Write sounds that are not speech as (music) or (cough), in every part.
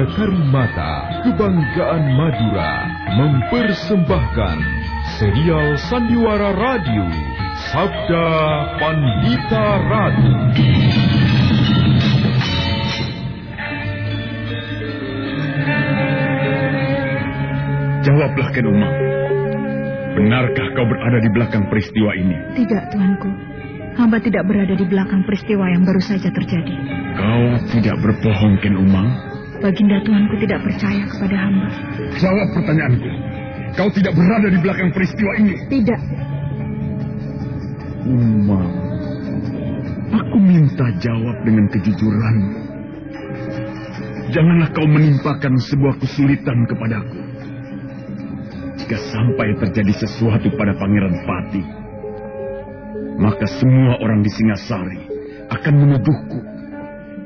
33 Karimata, kebanggaan Madura, mempersembahkan serial Sandiwara Radio, Sabda Pandita Ratu. Jawablah, Ken Umang. Benarkah kau berada di belakang peristiwa ini? Tidak, Tuanku. Hamba tidak berada di belakang peristiwa yang baru saja terjadi. Kau tidak berbohong, Ken Umang? Baginda Tuanku tidak percaya kepada hamba. Jawab pertanyaanku. Kau tidak berada di belakang peristiwa ini? Tidak. Umang, aku minta jawab dengan kejujuran. Janganlah kau menimpakan sebuah kesulitan kepadaku. Jika sampai terjadi sesuatu pada Pangeran Pati, maka semua orang di Singasari akan menuduhku.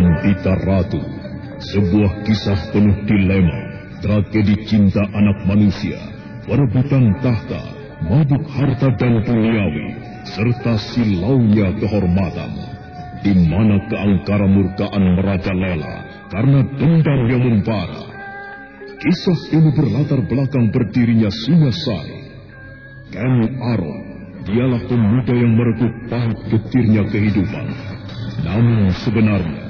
Pandita Ratu, sebuah kisah penuh dilema, tragedi cinta anak manusia, perebutan tahta, mabuk harta dan duniawi, serta silaunya kehormatan, di mana keangkara murkaan merajalela karena dendam yang membara. Kisah ini berlatar belakang berdirinya Singasari. Ken Aron, dialah pemuda yang merebut pahit getirnya kehidupan. Namun sebenarnya,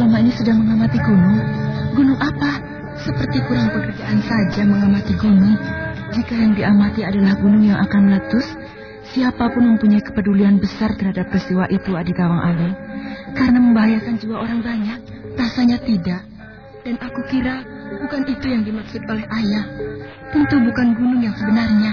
Selama ini sedang mengamati gunung? Gunung apa? Seperti kurang pekerjaan saja mengamati gunung. Jika yang diamati adalah gunung yang akan meletus, siapa pun mempunyai kepedulian besar terhadap peristiwa itu Adi Kawang Ale. Karena membahayakan jiwa orang banyak. Rasanya tidak. Dan aku kira bukan itu yang dimaksud oleh ayah. Tentu bukan gunung yang sebenarnya.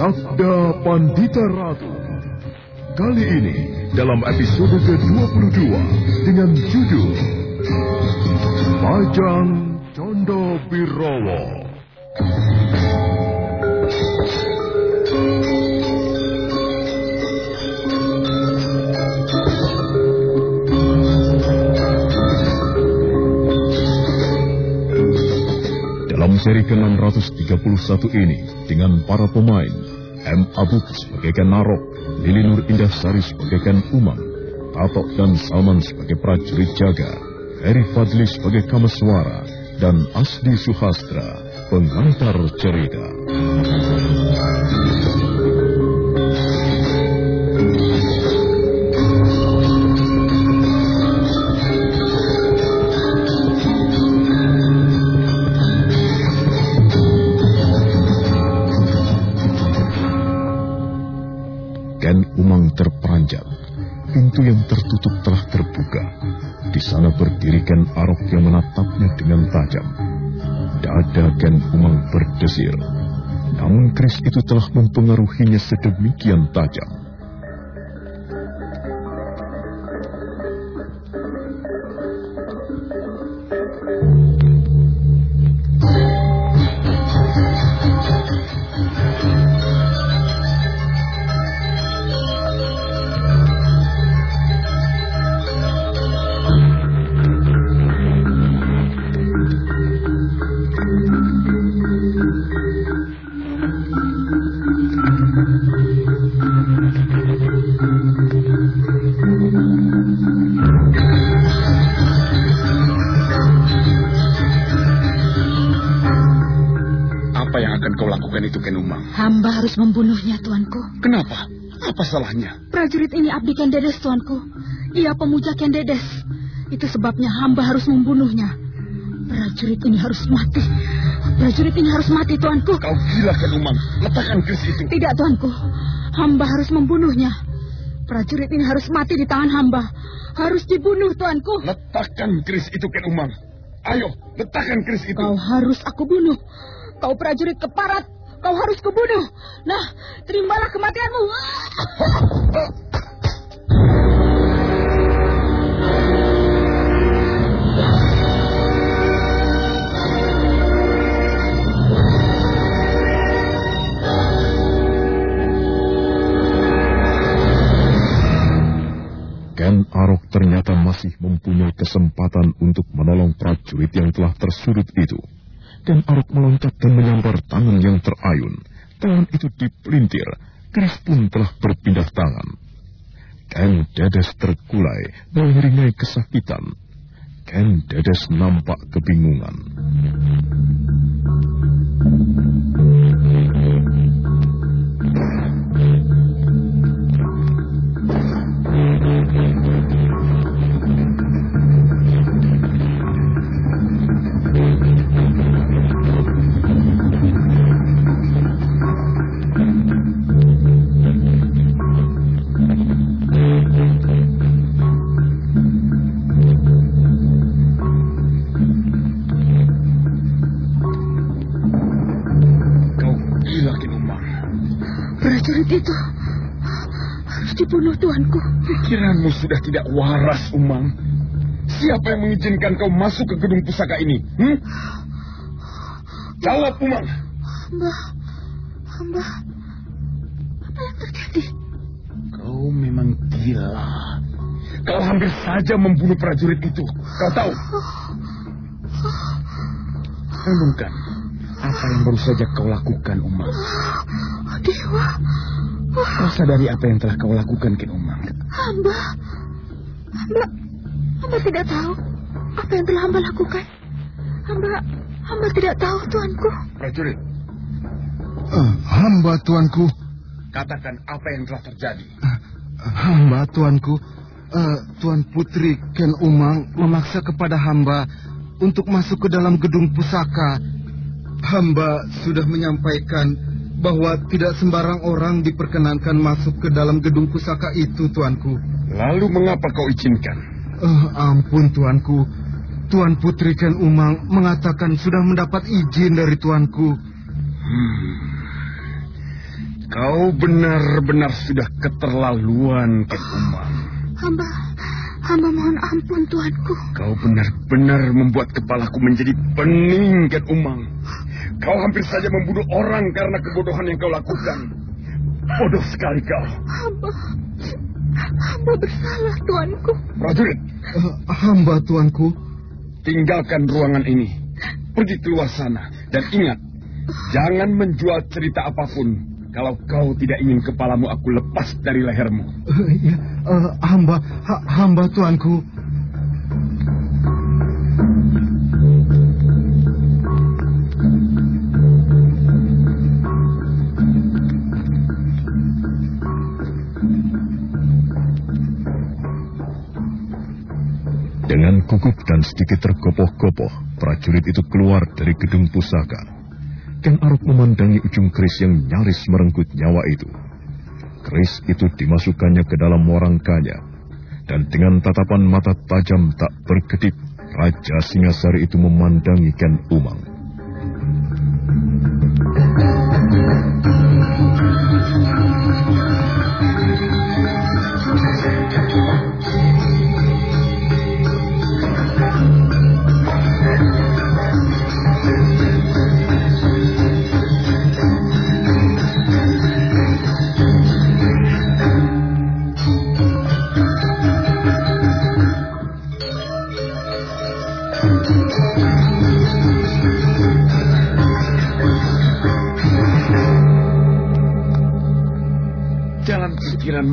Sabda Pandita Ratu. Kali ini dalam episode ke-22 dengan judul Pajang Condo Birowo. Dalam seri ke-631 ini dengan para pemain M. Abud sebagai Narok, Lili Nur Indah Sari sebagai Umang, Tatok dan Salman sebagai prajurit jaga, Ferry Fadli sebagai Kamaswara, dan Asdi Suhastra, pengantar cerita. Pintu yang tertutup telah terbuka. Di sana berdiri Ken Arok yang menatapnya dengan tajam. Dada Ken Umang berdesir. Namun keris itu telah mempengaruhinya sedemikian tajam. Akan kau lakukan itu, Ken Umang? Hamba harus membunuhnya, tuanku. Kenapa? Apa salahnya? Prajurit ini abdi Ken Dedes, tuanku. Ia pemuja Ken Dedes. Itu sebabnya hamba harus membunuhnya. Prajurit ini harus mati. Prajurit ini harus mati, tuanku. Kau gila, Ken Umang. Letakkan keris itu. Tidak, tuanku. Hamba harus membunuhnya. Prajurit ini harus mati di tangan hamba. Harus dibunuh, tuanku. Letakkan keris itu, Ken Umang. Ayo, letakkan keris itu. Kau harus aku bunuh. Kau prajurit keparat. Kau harus kubunuh. Nah, terimalah kematianmu. Ken Arok ternyata masih mempunyai kesempatan untuk menolong prajurit yang telah tersudut itu. Ken Arok meloncat dan menyambar tangan yang terayun. Tangan itu dipelintir, keris pun telah berpindah tangan. Ken Dedes terkulai, mengiringai kesakitan. Ken Dedes nampak kebingungan. Itu harus dibunuh, tuanku. Pikiranmu sudah tidak waras, Umang. Siapa yang mengizinkan kau masuk ke gedung pusaka ini? Hmm? Jawab, Umang. Hamba, hamba, apa yang terjadi? Kau memang gila. Kau hampir saja membunuh prajurit itu. Kau tahu? Renungkan. Apa yang baru saja kau lakukan, Umang? Dewa, sadari apa yang telah kau lakukan, Ken Umang? hamba, hamba, hamba tidak tahu apa yang telah hamba lakukan. Hamba, hamba tidak tahu, tuanku. Prajurit, Eh, hamba tuanku, katakan apa yang telah terjadi. hamba tuanku, Eh, Tuan Putri Ken Umang memaksa kepada hamba untuk masuk ke dalam gedung pusaka. Hamba sudah menyampaikan bahwa tidak sembarang orang diperkenankan masuk ke dalam gedung pusaka itu, tuanku. Lalu mengapa kau izinkan? Eh, ampun tuanku. Tuan Putri Ken Umang mengatakan sudah mendapat izin dari tuanku. Kau benar-benar sudah keterlaluan, Ken Umang. Hamba, hamba mohon ampun, tuanku. Kau benar-benar membuat kepalaku menjadi pening, Ken Umang. Kau hampir saja membunuh orang karena kebodohan yang kau lakukan. Bodoh sekali kau. Hamba, hamba bersalah, tuanku. Prajurit, Eh, hamba tuanku. tinggalkan ruangan ini. Pergi keluar sana. Dan ingat, jangan menjual cerita apa pun. Kalau kau tidak ingin kepalamu aku lepas dari lehermu. Eh, ya, eh, hamba, ha- hamba tuanku. Gugup dan sedikit tergopoh-gopoh, prajurit itu keluar dari gedung pusaka. Ken Arok memandangi ujung keris yang nyaris merenggut nyawa itu. Keris itu dimasukkannya ke dalam morangkanya. Dan dengan tatapan mata tajam tak berkedip, Raja Singasari itu memandangi Ken Umang.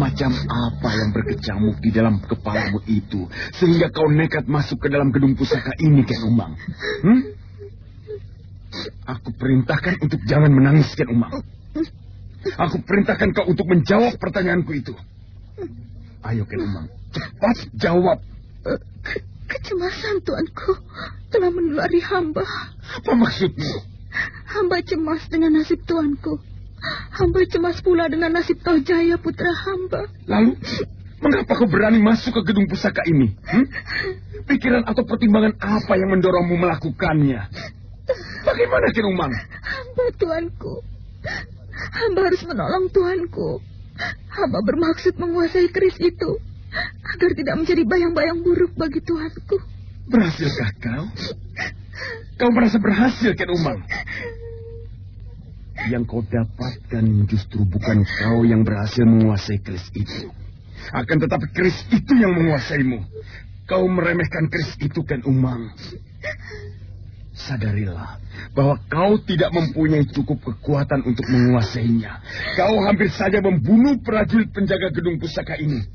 Macam apa yang berkecamuk di dalam kepalamu itu sehingga kau nekat masuk ke dalam gedung pusaka ini, Ken Umang? Hmm? Aku perintahkan untuk jangan menangis, Ken Umang. Aku perintahkan kau untuk menjawab pertanyaanku itu. Ayo, Ken Umang. Cepat jawab. Ke kecemasan, Tuanku, telah menulari hamba. Apa maksudmu? Hamba cemas dengan nasib Tuanku. Hamba cemas pula dengan nasib Kau Jaya putra hamba. Lalu, mengapa kau berani masuk ke gedung pusaka ini? Hmm? Pikiran atau pertimbangan apa yang mendorongmu melakukannya? Bagaimana, Ken Umang? Hamba Tuanku. Hamba harus menolong Tuanku. Hamba bermaksud menguasai keris itu agar tidak menjadi bayang-bayang buruk bagi Tuanku. Berhasilkah kau? Kau merasa berhasil, Ken Umang? Yang kau dapatkan justru bukan kau yang berhasil menguasai keris itu. Akan tetapi keris itu yang menguasaimu. Kau meremehkan keris itu, Ken Umang. Sadarilah bahwa kau tidak mempunyai cukup kekuatan untuk menguasainya. Kau hampir saja membunuh prajurit penjaga gedung pusaka ini.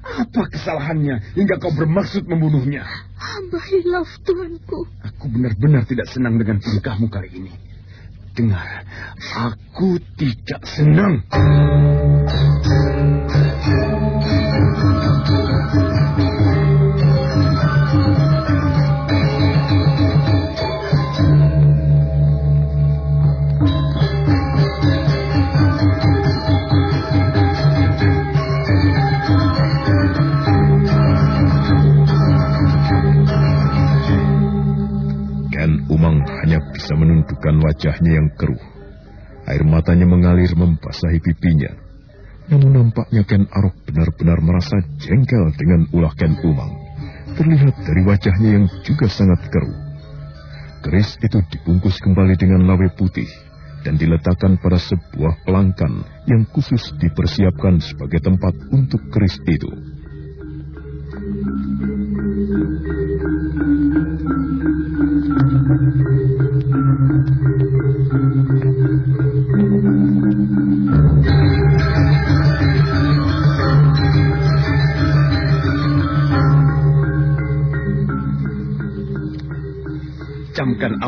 Apa kesalahannya hingga kau bermaksud membunuhnya? Hamba hilaf, Tuanku. Aku benar-benar tidak senang dengan tingkahmu kali ini. Dengar, aku tidak senang. Menundukkan wajahnya yang keruh. Air matanya mengalir membasahi pipinya. Namun nampaknya Ken Arok benar-benar merasa jengkel dengan ulah Ken Umang. Terlihat dari wajahnya yang juga sangat keruh. Keris itu dibungkus kembali dengan lawe putih dan diletakkan pada sebuah pelangkan yang khusus dipersiapkan sebagai tempat untuk keris itu.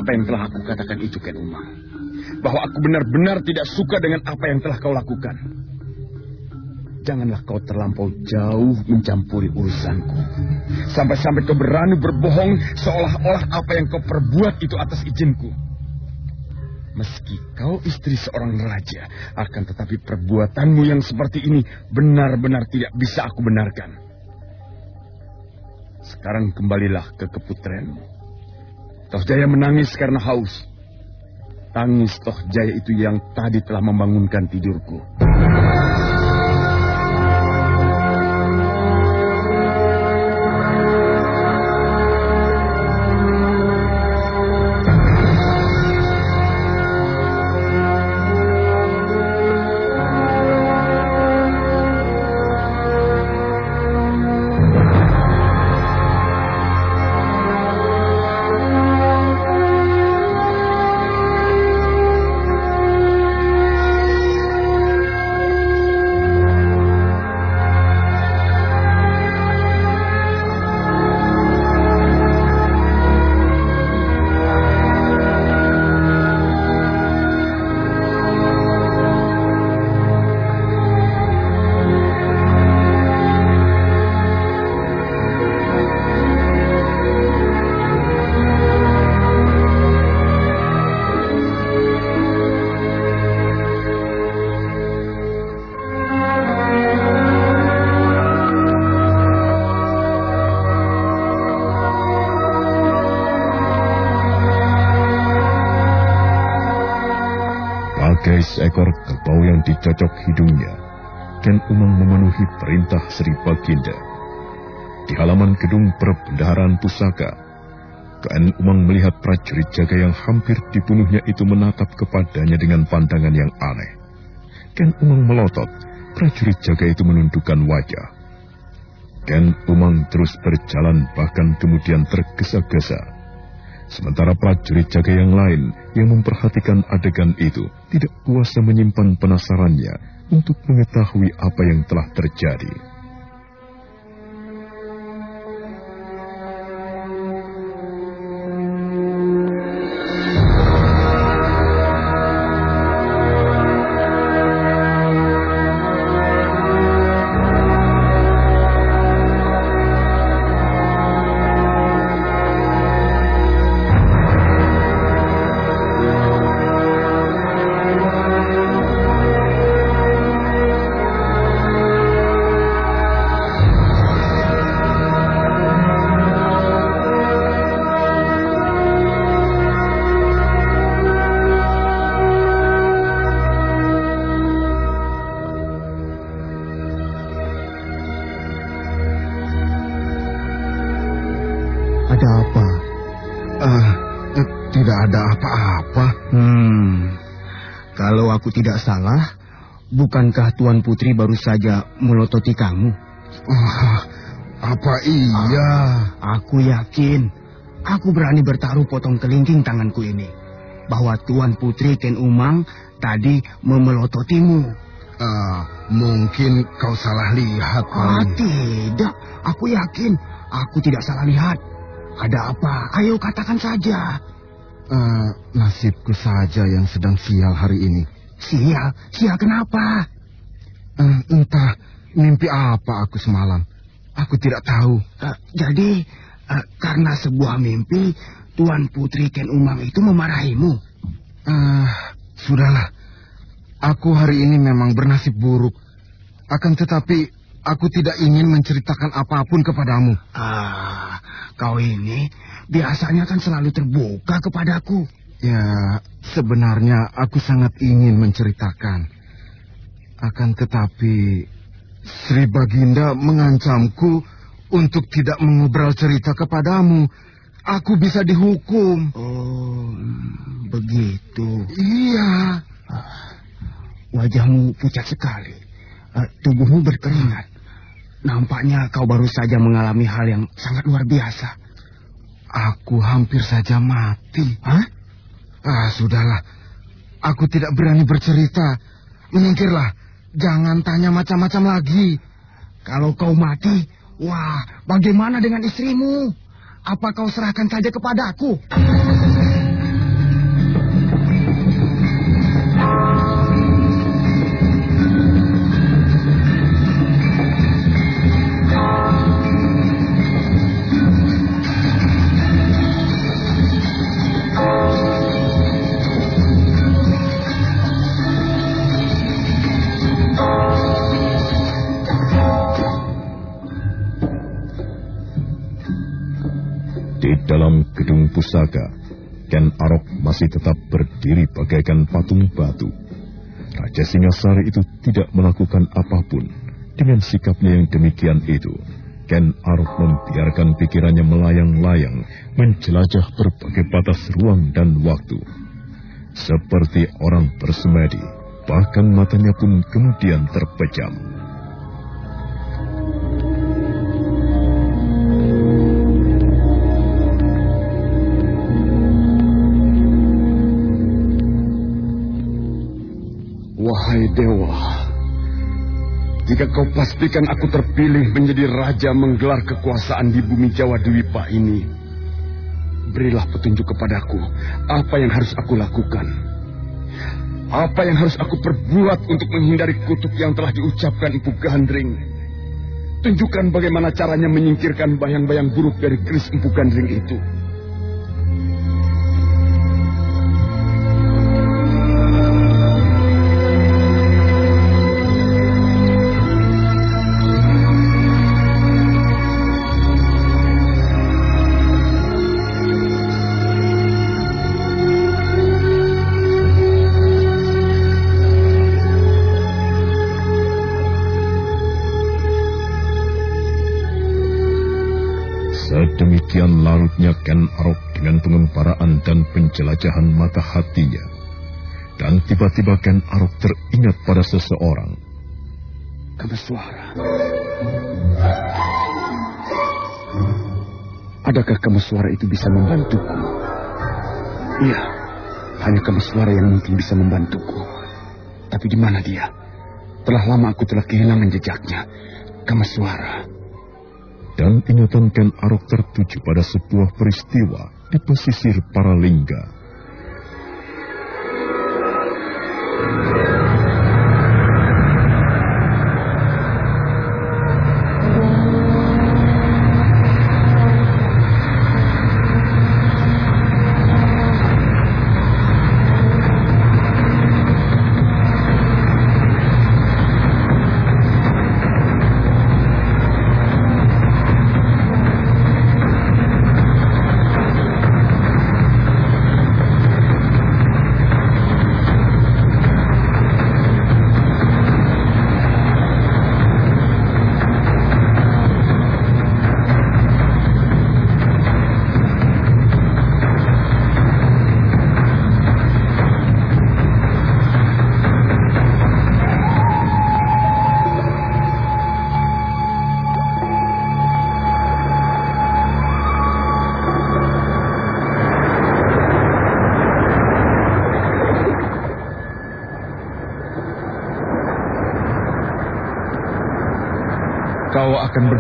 Apa yang telah aku katakan itu, Ken Umang. Bahwa aku benar-benar tidak suka dengan apa yang telah kau lakukan. Janganlah kau terlampau jauh mencampuri urusanku. Sampai-sampai kau berani berbohong seolah-olah apa yang kau perbuat itu atas izinku. Meski kau istri seorang raja, akan tetapi perbuatanmu yang seperti ini benar-benar tidak bisa aku benarkan. Sekarang kembalilah ke keputrenmu. Toh Jaya menangis karena haus. Tangis Toh Jaya itu yang tadi telah membangunkan tidurku. Seekor kerbau yang dicocok hidungnya, Ken Umang memenuhi perintah Sri Baginda. Di halaman gedung perbendaharaan pusaka, Ken Umang melihat prajurit jaga yang hampir dibunuhnya itu menatap kepadanya dengan pandangan yang aneh. Ken Umang melotot, prajurit jaga itu menundukkan wajah. Ken Umang terus berjalan bahkan kemudian tergesa-gesa Sementara prajurit jaga yang lain yang memperhatikan adegan itu tidak kuasa menyimpan penasarannya untuk mengetahui apa yang telah terjadi. Bukankah Tuan Putri baru saja melototi kamu? Oh, apa iya? Aku yakin, aku berani bertaruh potong kelingking tanganku ini. Bahwa Tuan Putri Ken Umang tadi memelototimu. Uh, mungkin kau salah lihat. Ah, tidak. Aku yakin aku tidak salah lihat. Ada apa? Ayo katakan saja. Uh, nasibku saja yang sedang sial hari ini. Sial? Sial kenapa? Uh, entah mimpi apa aku semalam. Aku tidak tahu. Uh, jadi, uh, karena sebuah mimpi, Tuan Putri Ken Umang itu memarahimu? Uh, sudahlah. Aku hari ini memang bernasib buruk. Akan tetapi, aku tidak ingin menceritakan apa pun kepadamu. Ah, kau ini biasanya kan selalu terbuka kepadaku. Ya, sebenarnya aku sangat ingin menceritakan. Akan tetapi, Sri Baginda mengancamku untuk tidak mengobrol cerita kepadamu. Aku bisa dihukum. Oh, begitu. Iya. Wajahmu pucat sekali. Uh, tubuhmu berkeringat. Nampaknya kau baru saja mengalami hal yang sangat luar biasa. Aku hampir saja mati. Hah? Ah, sudahlah. Aku tidak berani bercerita. Menyingkirlah. Jangan tanya macam-macam lagi. Kalau kau mati, wah, bagaimana dengan istrimu? Apa kau serahkan saja kepadaku? dalam pusaka, Ken Arok masih tetap berdiri bagaikan patung batu. Raja Singasari itu tidak melakukan apa pun. Dengan sikapnya yang demikian itu, Ken Arok membiarkan pikirannya melayang-layang, menjelajah berbagai batas ruang dan waktu. Seperti orang bersemedi, bahkan matanya pun kemudian terpejam. Wahai dewa, jika kau pastikan aku terpilih menjadi raja menggelar kekuasaan di bumi Jawa Dwipa ini, berilah petunjuk kepadaku apa yang harus aku lakukan. Apa yang harus aku perbuat untuk menghindari kutuk yang telah diucapkan Empu Gandring? Tunjukkan bagaimana caranya menyingkirkan bayang-bayang buruk dari keris Empu Gandring itu. Sedemikian larutnya Ken Arok dengan pengemparaan dan penjelajahan mata hatinya. Dan tiba-tiba Ken Arok teringat pada seseorang. Kameswara. Adakah Kameswara itu bisa membantuku? Iya, hanya Kameswara yang mungkin bisa membantuku. Tapi di mana dia? Telah lama aku telah kehilangan jejaknya. Kameswara dan ingatan Ken Arok tertuju pada sebuah peristiwa di pesisir Paralingga.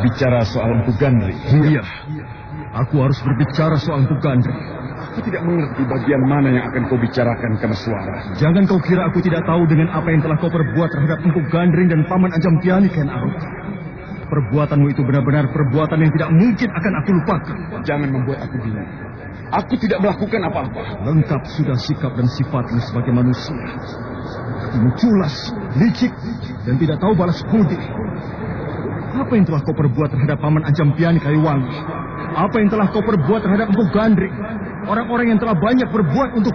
Berbicara soal Empu Gandri. Iya, aku harus berbicara soal Empu Gandri. Aku tidak mengerti bagian mana yang akan kau bicarakan ke suara. Jangan kau kira aku tidak tahu dengan apa yang telah kau perbuat terhadap Empu Gandring dan Paman Ajam Tiani, Ken Arok. Perbuatanmu itu benar-benar perbuatan yang tidak mungkin akan aku lupakan. Jangan membuat aku bingung. Aku tidak melakukan apa-apa. Lengkap sudah sikap dan sifatmu sebagai manusia. Hatimu culas, licik, dan tidak tahu balas budi. Apa yang telah kau perbuat terhadap Paman Ajam Piani Kaiwangi? Apa yang telah kau perbuat terhadap Empu Gandri? Orang-orang yang telah banyak berbuat untuk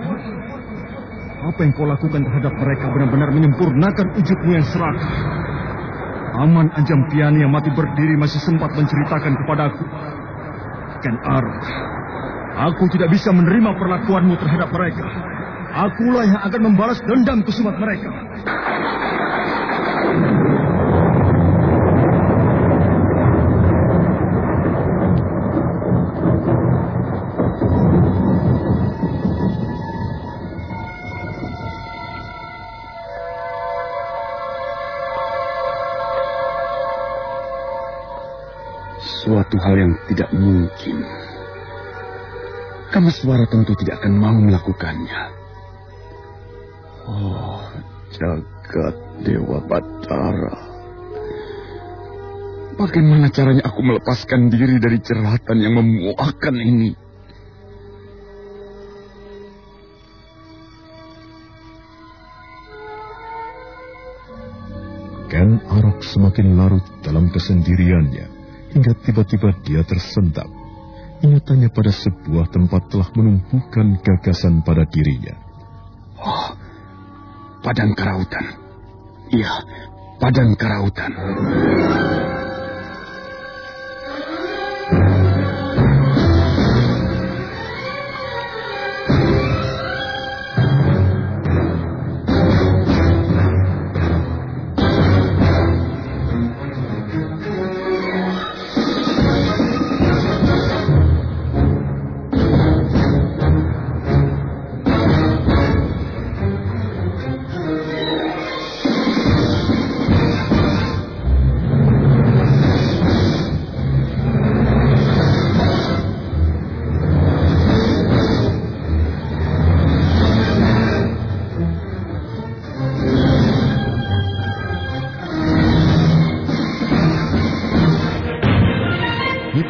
Apa yang kau lakukan terhadap mereka benar-benar menyempurnakan wujudmu yang serakah. Aman Ajam Piani yang mati berdiri masih sempat menceritakan kepadaku. Ken Arok, Aku tidak bisa menerima perlakuanmu terhadap mereka. Akulah yang akan membalas dendam kesumat mereka. Kamaswara tentu tidak akan mau melakukannya. Oh, jagat Dewa Batara. Bagaimana caranya aku melepaskan diri dari jeratan yang memuakkan ini? Ken Arok semakin larut dalam kesendiriannya hingga tiba-tiba dia tersentak ingatannya pada sebuah tempat telah menumbuhkan gagasan pada dirinya. Oh, padang karautan. Iya, padang karautan.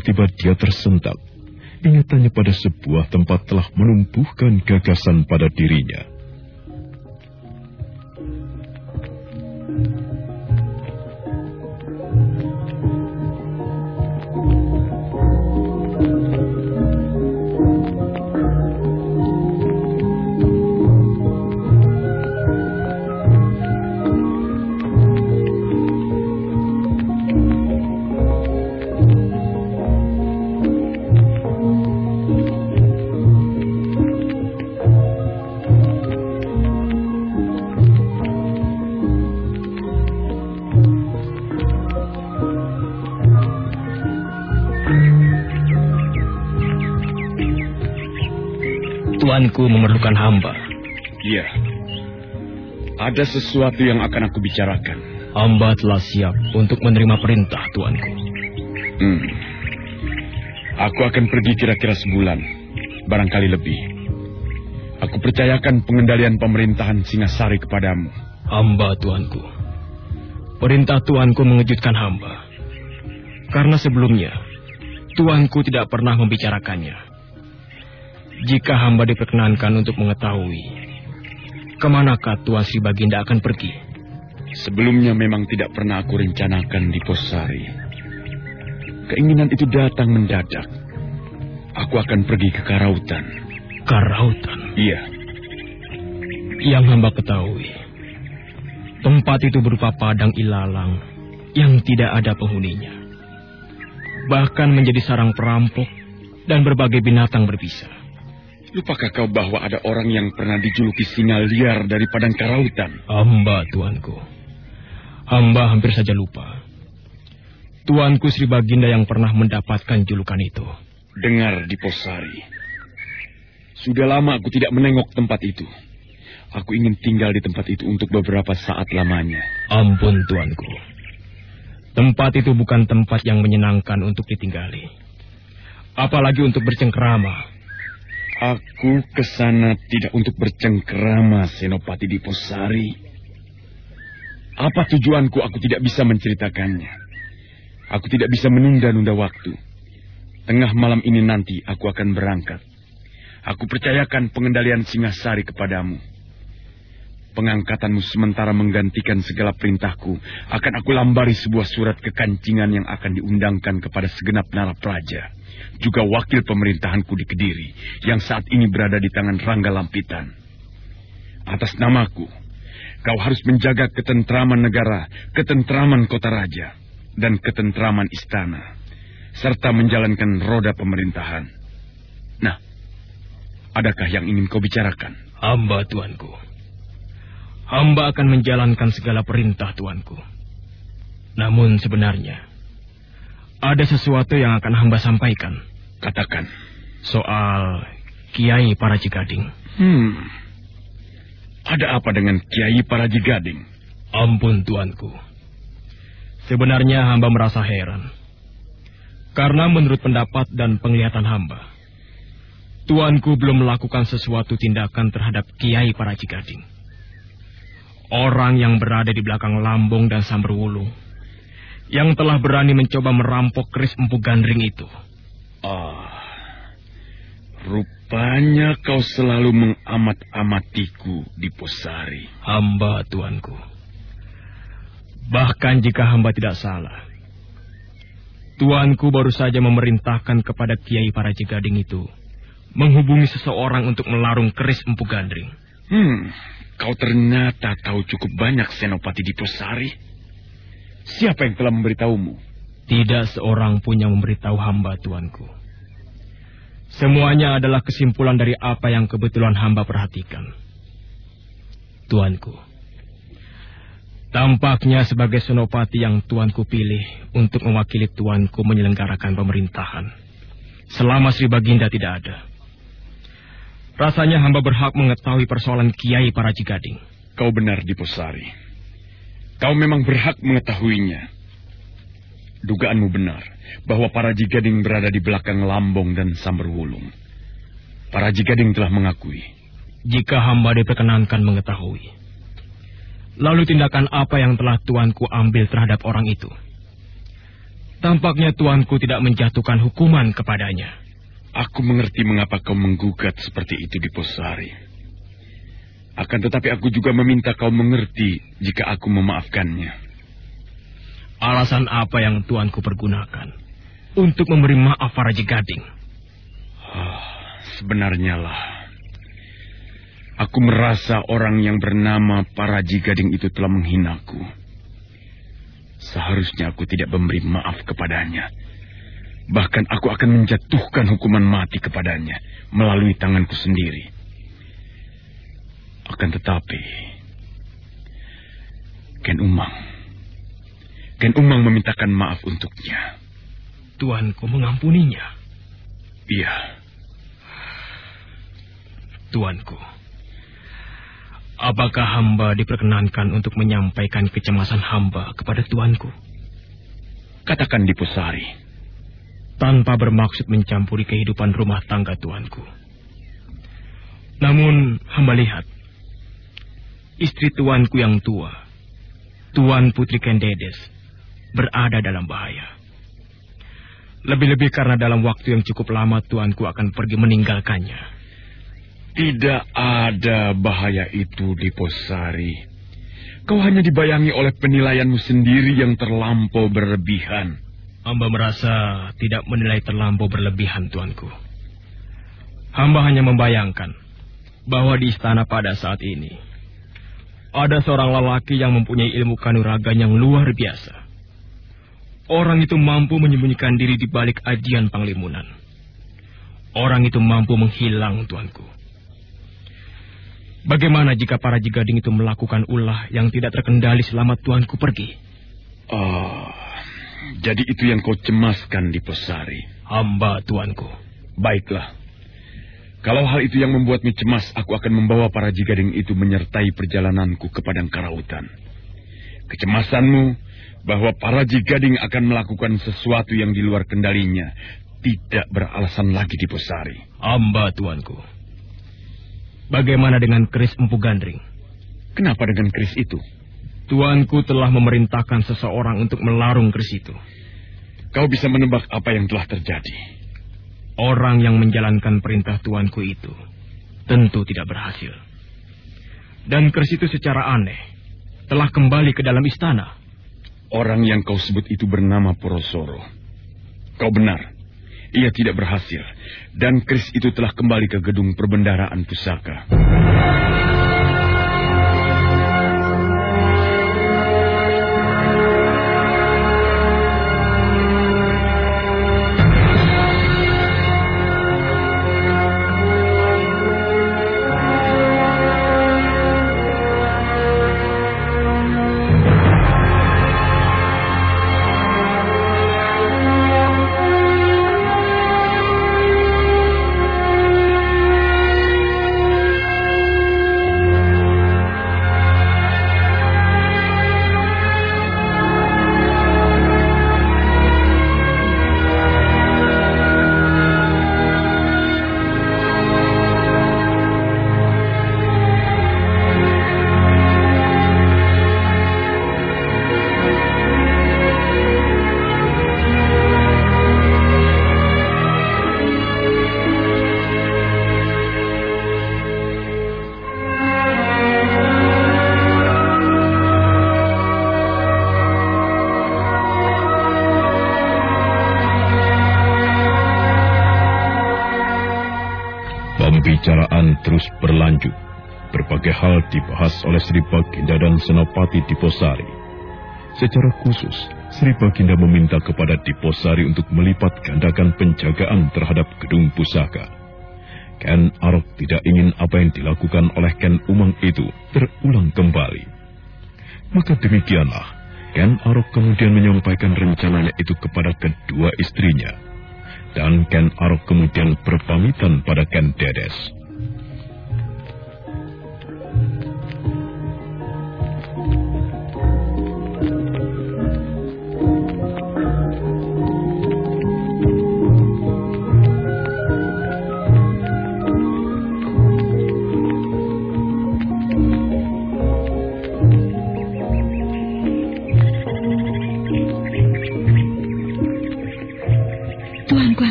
Tiba-tiba dia tersentak. Ingatannya pada sebuah tempat telah menumbuhkan gagasan pada dirinya. Tuanku memerlukan hamba. Iya. Ada sesuatu yang akan aku bicarakan. Hamba telah siap untuk menerima perintah tuanku. Hmm. Aku akan pergi kira-kira sebulan. Barangkali lebih. Aku percayakan pengendalian pemerintahan Singasari kepadamu. Hamba tuanku. Perintah tuanku mengejutkan hamba. Karena sebelumnya, tuanku tidak pernah membicarakannya. Jika hamba diperkenankan untuk mengetahui, ke manakah Tuan Sri Baginda akan pergi? Sebelumnya memang tidak pernah aku rencanakan di Posari. Keinginan itu datang mendadak. Aku akan pergi ke Karautan. Karautan? Iya. Yang hamba ketahui, tempat itu berupa padang ilalang yang tidak ada penghuninya. Bahkan menjadi sarang perampok dan berbagai binatang berbisa. Lupakah kau bahwa ada orang yang pernah dijuluki singa liar dari padang karautan? Hamba, tuanku. Hamba hampir saja lupa. Tuanku Sri Baginda yang pernah mendapatkan julukan itu. Dengar di Posari. Sudah lama aku tidak menengok tempat itu. Aku ingin tinggal di tempat itu untuk beberapa saat lamanya. Ampun, tuanku. Tempat itu bukan tempat yang menyenangkan untuk ditinggali. Apalagi untuk bercengkrama. Aku ke sana tidak untuk bercengkrama, Senopati Diposari. Apa tujuanku aku tidak bisa menceritakannya. Aku tidak bisa menunda-nunda waktu. Tengah malam ini nanti aku akan berangkat. Aku percayakan pengendalian Singasari kepadamu. Pengangkatanmu sementara menggantikan segala perintahku akan aku lambari sebuah surat kekancingan yang akan diundangkan kepada segenap narapraja, juga wakil pemerintahanku di Kediri yang saat ini berada di tangan Rangga Lampitan. Atas namaku, kau harus menjaga ketentraman negara, ketentraman kota raja, dan ketentraman istana, serta menjalankan roda pemerintahan. Nah, adakah yang ingin kau bicarakan? Hamba tuanku. Hamba akan menjalankan segala perintah tuanku. Namun sebenarnya, ada sesuatu yang akan hamba sampaikan. Katakan. Soal Kiai Parajigading. Hmm. Ada apa dengan Kiai Parajigading? Ampun tuanku. Sebenarnya hamba merasa heran. Karena menurut pendapat dan penglihatan hamba, tuanku belum melakukan sesuatu tindakan terhadap Kiai Parajigading. Orang yang berada di belakang Lambung dan Samberwulung. Yang telah berani mencoba merampok keris empu gandring itu. Ah, rupanya kau selalu mengamat-amatiku di Posari. Hamba, tuanku. Bahkan jika hamba tidak salah, tuanku baru saja memerintahkan kepada Kiai para Jigading itu menghubungi seseorang untuk melarung keris empu gandring. Hmm, Kau ternyata tahu cukup banyak Senopati di Posari. Siapa yang telah memberitahumu? Tidak seorang pun yang memberitahu hamba, tuanku. Semuanya adalah kesimpulan dari apa yang kebetulan hamba perhatikan. Tuanku, tampaknya sebagai senopati yang tuanku pilih untuk mewakili tuanku menyelenggarakan pemerintahan. Selama Sri Baginda tidak ada. Rasanya hamba berhak mengetahui persoalan Kiai para Jigading. Kau benar, Diposari. Kau memang berhak mengetahuinya. Dugaanmu benar bahwa para Jigading berada di belakang Lambong dan Samberwulung. Para Jigading telah mengakui. Jika hamba diperkenankan mengetahui. Lalu tindakan apa yang telah tuanku ambil terhadap orang itu? Tampaknya tuanku tidak menjatuhkan hukuman kepadanya. Aku mengerti mengapa kau menggugat seperti itu di Posari. Akan tetapi aku juga meminta kau mengerti jika aku memaafkannya. Alasan apa yang tuanku pergunakan untuk memberi maaf Raja Gading? Oh, sebenarnya lah. Aku merasa orang yang bernama Paraji Gading itu telah menghinaku. Seharusnya aku tidak memberi maaf kepadanya. Bahkan aku akan menjatuhkan hukuman mati kepadanya melalui tanganku sendiri. Akan tetapi, Ken Umang, Ken Umang memintakan maaf untuknya. Tuanku mengampuninya. Iya. Tuanku, apakah hamba diperkenankan untuk menyampaikan kecemasan hamba kepada tuanku? Katakan di Pusari tanpa bermaksud mencampuri kehidupan rumah tangga tuanku. Namun hamba lihat, istri tuanku yang tua, Tuan Putri Kendedes, berada dalam bahaya. Lebih-lebih karena dalam waktu yang cukup lama tuanku akan pergi meninggalkannya. Tidak ada bahaya itu di Posari. Kau hanya dibayangi oleh penilaianmu sendiri yang terlampau berlebihan. Hamba merasa tidak menilai terlampau berlebihan, tuanku. Hamba hanya membayangkan bahwa di istana pada saat ini ada seorang lelaki yang mempunyai ilmu kanuragan yang luar biasa. Orang itu mampu menyembunyikan diri di balik ajian panglimunan. Orang itu mampu menghilang, tuanku. Bagaimana jika para jigading itu melakukan ulah yang tidak terkendali selama tuanku pergi? Oh, jadi itu yang kau cemaskan di Posari. Hamba, tuanku. Baiklah. Kalau hal itu yang membuatmu cemas, aku akan membawa para jigading itu menyertai perjalananku ke Padang Karautan. Kecemasanmu bahwa para jigading akan melakukan sesuatu yang di luar kendalinya tidak beralasan lagi di Posari. Amba, tuanku. Bagaimana dengan keris empu gandring? Kenapa dengan keris itu? Tuanku telah memerintahkan seseorang untuk melarung keris itu. Kau bisa menebak apa yang telah terjadi. Orang yang menjalankan perintah tuanku itu tentu tidak berhasil. Dan keris itu secara aneh telah kembali ke dalam istana. Orang yang kau sebut itu bernama Porosoro. Kau benar. Ia tidak berhasil. Dan keris itu telah kembali ke gedung perbendaraan pusaka. Senopati Diposari. Secara khusus, Sri Baginda meminta kepada Diposari untuk melipat gandakan penjagaan terhadap gedung pusaka. Ken Arok tidak ingin apa yang dilakukan oleh Ken Umang itu terulang kembali. Maka demikianlah, Ken Arok kemudian menyampaikan rencananya itu kepada kedua istrinya. Dan Ken Arok kemudian berpamitan pada Ken Dedes.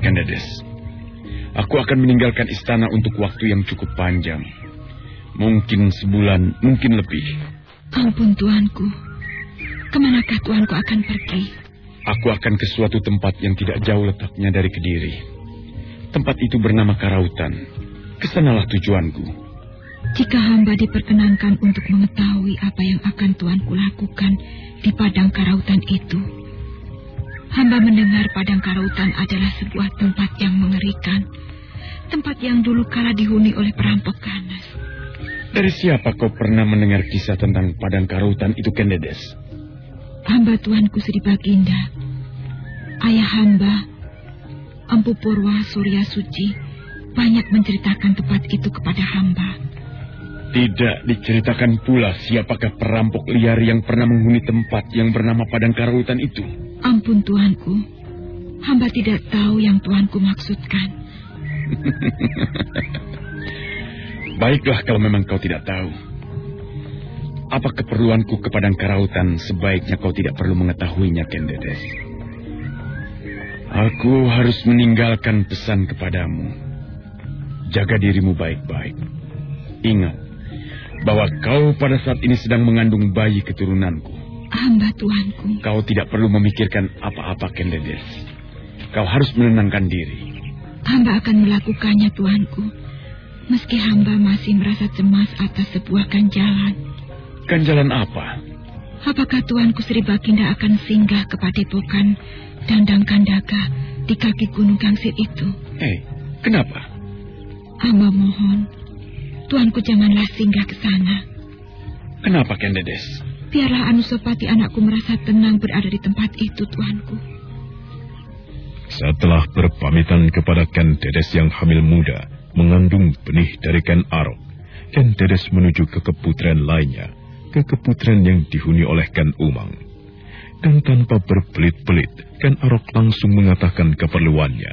Kandedes. Aku akan meninggalkan istana untuk waktu yang cukup panjang. Mungkin sebulan, mungkin lebih. Ampun tuanku. Ke manakah tuanku akan pergi? Aku akan ke suatu tempat yang tidak jauh letaknya dari Kediri. Tempat itu bernama Karautan. Ke sanalah tujuanku. Jika hamba diperkenankan untuk mengetahui apa yang akan tuanku lakukan di padang karautan itu. Hamba mendengar padang karautan adalah sebuah tempat yang mengerikan. Tempat yang dulu kala dihuni oleh perampok ganas. Dari siapa kau pernah mendengar kisah tentang padang Karautan itu, Kendedes? Hamba tuanku Sri Baginda. Ayah hamba, Empu Purwa Surya Suci, banyak menceritakan tempat itu kepada hamba. Tidak diceritakan pula siapakah perampok liar yang pernah menghuni tempat yang bernama Padang Karautan itu. Ampun tuanku, hamba tidak tahu yang tuanku maksudkan. (laughs) Baiklah kalau memang kau tidak tahu. Apa keperluanku ke Padang Karautan sebaiknya kau tidak perlu mengetahuinya, Kendedes. Aku harus meninggalkan pesan kepadamu. Jaga dirimu baik-baik. Ingat bahwa kau pada saat ini sedang mengandung bayi keturunanku. Hamba tuanku. Kau tidak perlu memikirkan apa-apa, Kendedes. Kau harus menenangkan diri. Hamba akan melakukannya, tuanku. Meski hamba masih merasa cemas atas sebuah ganjalan. Ganjalan apa? Apakah tuanku Sri Baginda akan singgah ke padepokan Dandang Kandaga di kaki Gunung Gangsit itu? Eh, hey, kenapa? Hamba mohon, tuanku janganlah singgah ke sana. Kenapa, Kendedes? Biarlah Anusopati anakku merasa tenang berada di tempat itu, tuanku. Setelah berpamitan kepada Ken Dedes yang hamil muda, mengandung benih dari Ken Arok, Ken Dedes menuju ke keputren lainnya, ke keputren yang dihuni oleh Ken Umang. Dan tanpa berbelit-belit, Ken Arok langsung mengatakan keperluannya.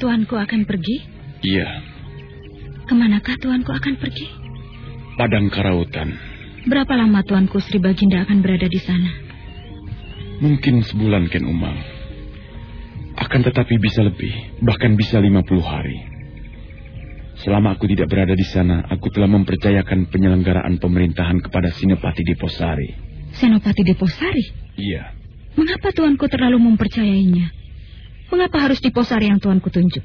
Tuanku akan pergi? Iya. Ke manakah tuanku akan pergi? Padang Karautan. Berapa lama tuanku Sri Baginda akan berada di sana? Mungkin sebulan, Ken Umang. Akan tetapi bisa lebih, bahkan bisa 50 hari. Selama aku tidak berada di sana, aku telah mempercayakan penyelenggaraan pemerintahan kepada Sinopati Deposari. Senopati Deposari? Iya. Mengapa tuanku terlalu mempercayainya? Mengapa harus Deposari yang tuanku tunjuk?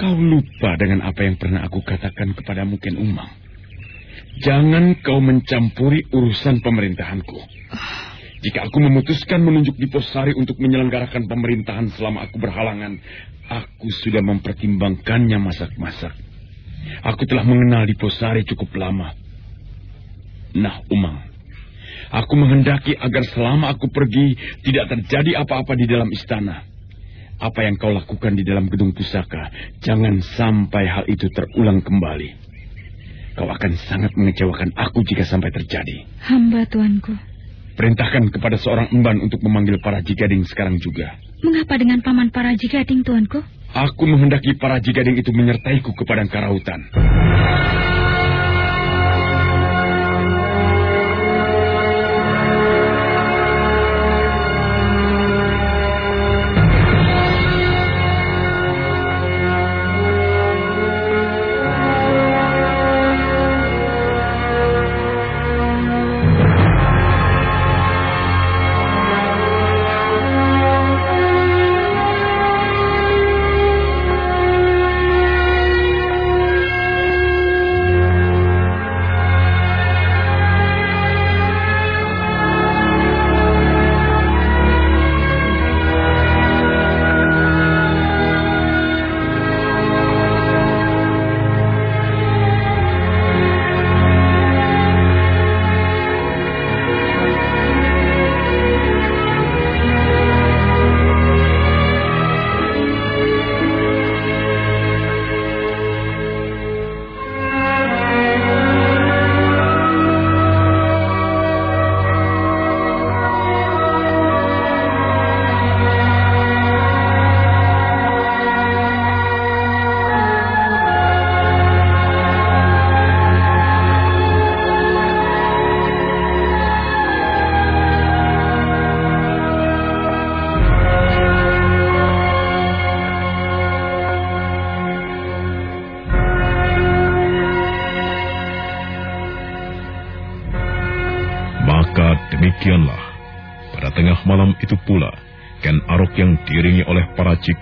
Kau lupa dengan apa yang pernah aku katakan kepadamu Ken Umang. Jangan kau mencampuri urusan pemerintahanku. Jika aku memutuskan menunjuk Diposari untuk menyelenggarakan pemerintahan selama aku berhalangan, aku sudah mempertimbangkannya masak-masak. Aku telah mengenal Diposari cukup lama. Nah, Umang, aku menghendaki agar selama aku pergi tidak terjadi apa-apa di dalam istana. Apa yang kau lakukan di dalam gedung pusaka, jangan sampai hal itu terulang kembali. Kau akan sangat mengecewakan aku jika sampai terjadi. Hamba tuanku. Perintahkan kepada seorang emban untuk memanggil para jigading sekarang juga. Mengapa dengan paman para jigading, tuanku? Aku menghendaki para jigading itu menyertaiku ke padang karautan.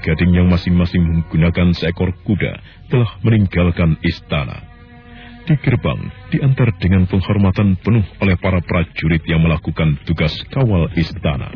Gading yang masing-masing menggunakan seekor kuda telah meninggalkan istana. Di gerbang diantar dengan penghormatan penuh oleh para prajurit yang melakukan tugas kawal istana.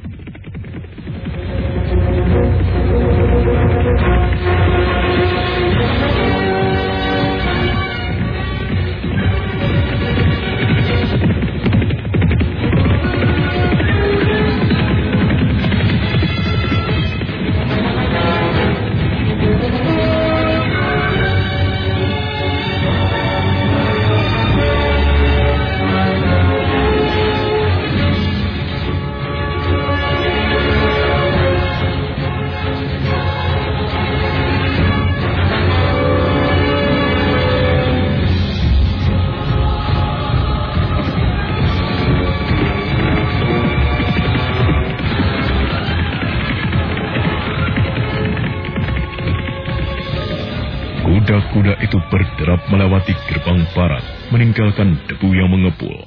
Kuda-kuda itu berderap melewati gerbang barat, meninggalkan debu yang mengepul.